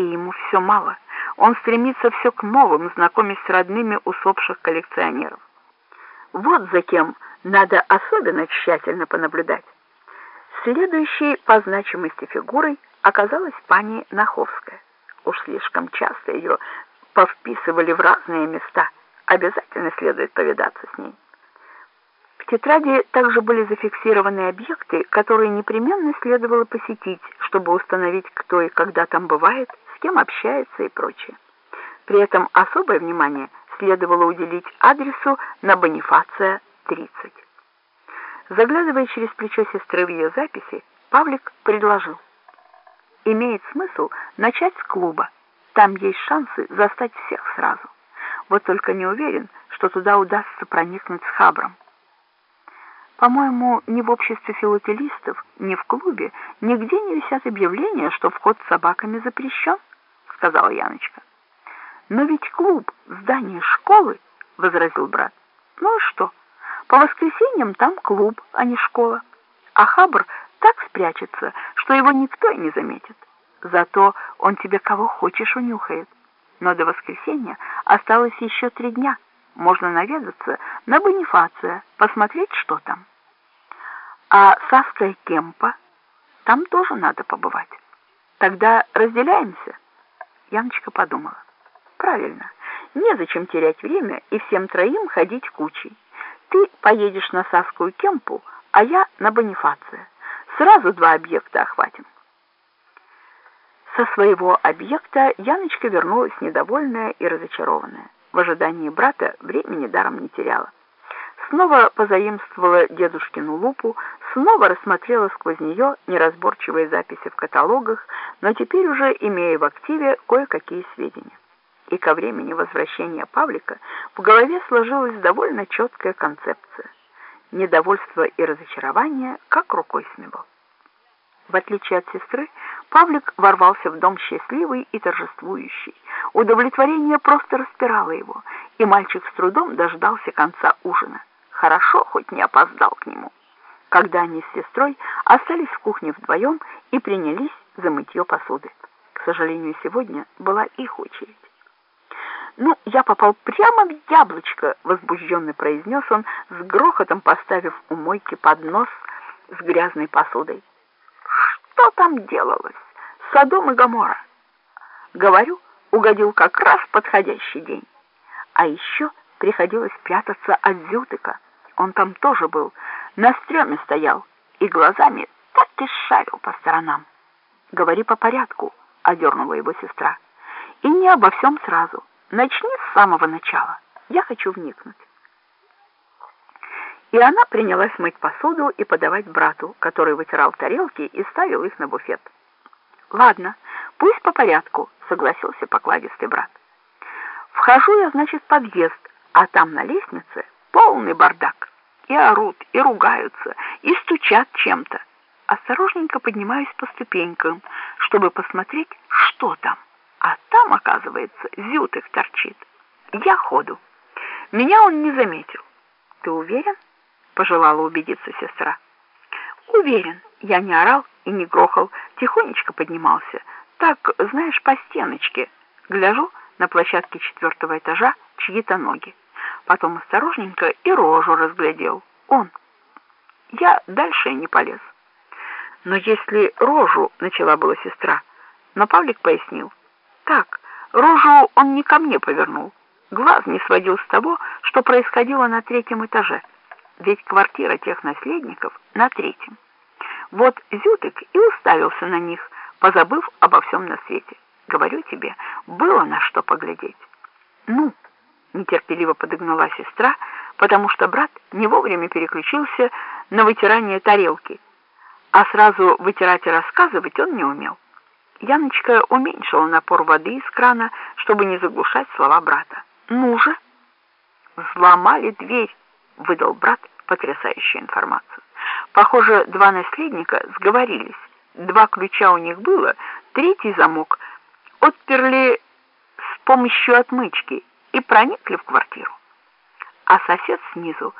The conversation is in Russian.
И ему все мало. Он стремится все к новым, знакомясь с родными усопших коллекционеров. Вот за кем надо особенно тщательно понаблюдать. Следующей по значимости фигурой оказалась пани Наховская. Уж слишком часто ее повписывали в разные места. Обязательно следует повидаться с ней. В тетради также были зафиксированы объекты, которые непременно следовало посетить, чтобы установить, кто и когда там бывает, кем общается и прочее. При этом особое внимание следовало уделить адресу на Бонифация, 30. Заглядывая через плечо сестры в ее записи, Павлик предложил. Имеет смысл начать с клуба. Там есть шансы застать всех сразу. Вот только не уверен, что туда удастся проникнуть с хабром. По-моему, ни в обществе филателистов, ни в клубе нигде не висят объявления, что вход с собаками запрещен, сказала Яночка. Но ведь клуб — здание школы, возразил брат. Ну и что? По воскресеньям там клуб, а не школа. А хабр так спрячется, что его никто и не заметит. Зато он тебе кого хочешь унюхает. Но до воскресенья осталось еще три дня. Можно наведаться на Бонифация, посмотреть, что там. А Саска и Кемпа, там тоже надо побывать. Тогда разделяемся. Яночка подумала. Правильно, незачем терять время и всем троим ходить кучей. Ты поедешь на Саску и Кемпу, а я на Бонифация. Сразу два объекта охватим. Со своего объекта Яночка вернулась недовольная и разочарованная. В ожидании брата времени даром не теряла снова позаимствовала дедушкину лупу, снова рассмотрела сквозь нее неразборчивые записи в каталогах, но теперь уже имея в активе кое-какие сведения. И ко времени возвращения Павлика в голове сложилась довольно четкая концепция. Недовольство и разочарование как рукой смело. В отличие от сестры, Павлик ворвался в дом счастливый и торжествующий. Удовлетворение просто распирало его, и мальчик с трудом дождался конца ужина. Хорошо, хоть не опоздал к нему. Когда они с сестрой остались в кухне вдвоем и принялись за мытье посуды. К сожалению, сегодня была их очередь. «Ну, я попал прямо в яблочко!» — возбужденно произнес он, с грохотом поставив у мойки поднос с грязной посудой. «Что там делалось? Содом и Гомора!» Говорю, угодил как раз подходящий день. А еще приходилось прятаться от Зютыка. Он там тоже был, на стреме стоял и глазами так и шарил по сторонам. «Говори по порядку», — одернула его сестра. «И не обо всем сразу. Начни с самого начала. Я хочу вникнуть». И она принялась мыть посуду и подавать брату, который вытирал тарелки и ставил их на буфет. «Ладно, пусть по порядку», — согласился покладистый брат. «Вхожу я, значит, в подъезд, а там на лестнице полный бардак и орут, и ругаются, и стучат чем-то. Осторожненько поднимаюсь по ступенькам, чтобы посмотреть, что там. А там, оказывается, зют их торчит. Я ходу. Меня он не заметил. Ты уверен? Пожелала убедиться сестра. Уверен. Я не орал и не грохал, тихонечко поднимался. Так, знаешь, по стеночке. Гляжу на площадке четвертого этажа чьи-то ноги потом осторожненько и рожу разглядел. Он. Я дальше не полез. Но если рожу, начала была сестра, но Павлик пояснил. Так, рожу он не ко мне повернул. Глаз не сводил с того, что происходило на третьем этаже. Ведь квартира тех наследников на третьем. Вот Зютык и уставился на них, позабыв обо всем на свете. Говорю тебе, было на что поглядеть. Ну, нетерпеливо подогнала сестра, потому что брат не вовремя переключился на вытирание тарелки, а сразу вытирать и рассказывать он не умел. Яночка уменьшила напор воды из крана, чтобы не заглушать слова брата. «Ну же!» «Взломали дверь», — выдал брат потрясающую информацию. Похоже, два наследника сговорились. Два ключа у них было, третий замок отперли с помощью отмычки — и проникли в квартиру. А сосед снизу